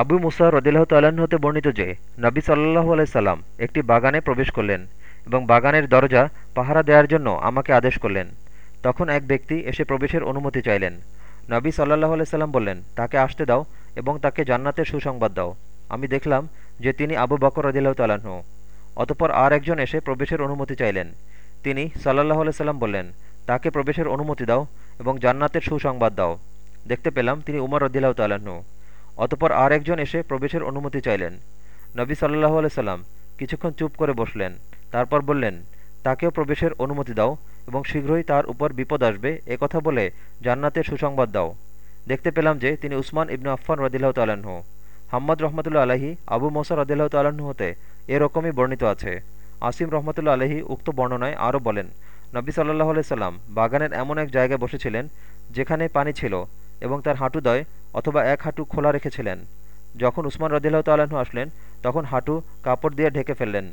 আবু মুসা রদিল্লাহ তাল্লাহ্ন হতে বর্ণিত যে, নবী সাল্লাহু আলাইসাল্লাম একটি বাগানে প্রবেশ করলেন এবং বাগানের দরজা পাহারা দেওয়ার জন্য আমাকে আদেশ করলেন। তখন এক ব্যক্তি এসে প্রবেশের অনুমতি চাইলেন। নবী সাল্লাহ আলাইসাল্লাম বললেন, তাকে আসতে দাও এবং তাকে জান্নাতের সুসংবাদ দাও। আমি দেখলাম যে তিনি আবু বকর রদিল্লাহ তাল্লাহ্ন অতপর আর একজন এসে প্রবেশের অনুমতি চাইলেন। তিনি সাল্লাহ আলাইসাল্লাম বললেন, তাকে প্রবেশের অনুমতি দাও এবং জান্নাতের সুসংবাদ দাও। দেখতে পেলাম তিনি উমর রদিল্লাহ তাল্লাহ্ন অতপর আর একজন এসে প্রবেশের অনুমতি চাইলেন। নবী সাল্লাহ আলাইসাল্লাম কিছুক্ষণ চুপ করে বসলেন। তারপর বললেন, তাকেও প্রবেশের অনুমতি দাও এবং শীঘ্রই তার উপর বিপদ আসবে। কথা বলে জান্নাতের সুসংবাদ দাও। দেখতে পেলাম যে তিনি উসমান ইবনু আফফান রদিল্লাহ তাল্লাহ্ন হাম্মদ রহমতুল্লা আলহী আবু মোসা রদিল্লাহ তাল্লাহ্ন হতে এরকমই বর্ণিত আছে। আসিম রহমতুল্লা আলহী উক্ত বর্ণনায় আরও বলেন, নবী সাল্লাহ আলাইসাল্লাম বাগানের এমন এক জায়গায় বসেছিলেন যেখানে পানি ছিল এবং তার হাঁটুদয় অথবা এক হাঁটু খোলা রেখেছিলেন। যখন উসমান রদিল্লাহ তাল্লাহ্ন আসলেন, তখন হাঁটু কাপড় দিয়ে ঢেকে ফেললেন।